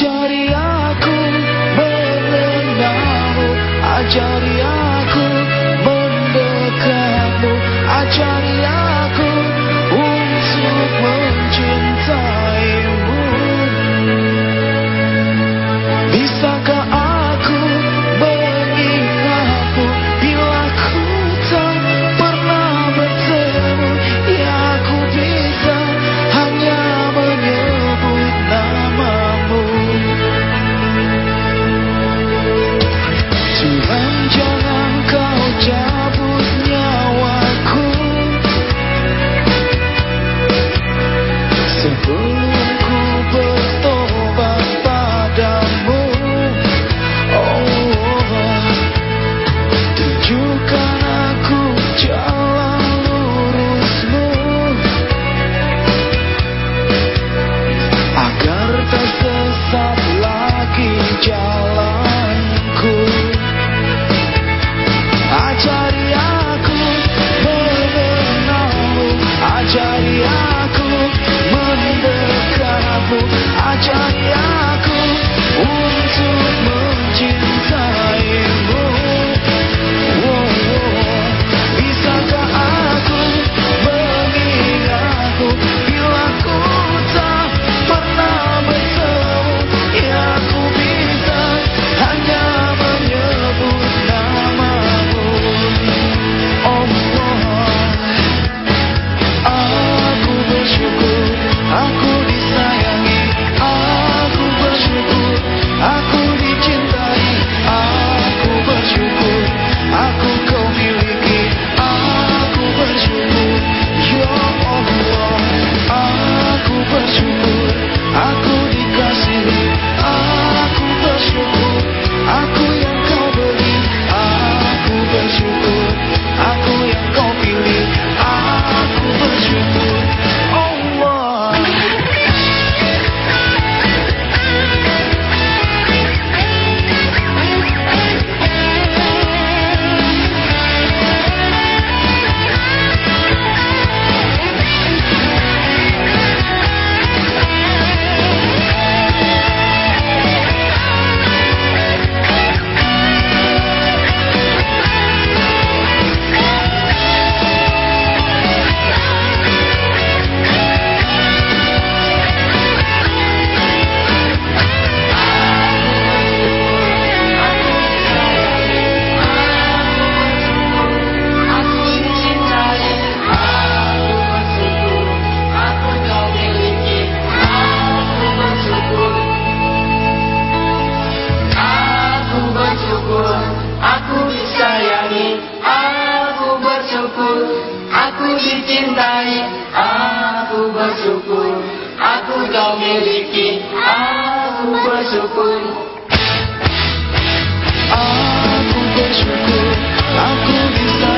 Jody. cintai Aku bersyukur. Aku kau miliki. Aku bersyukur. Aku bersyukur. Aku bersyukur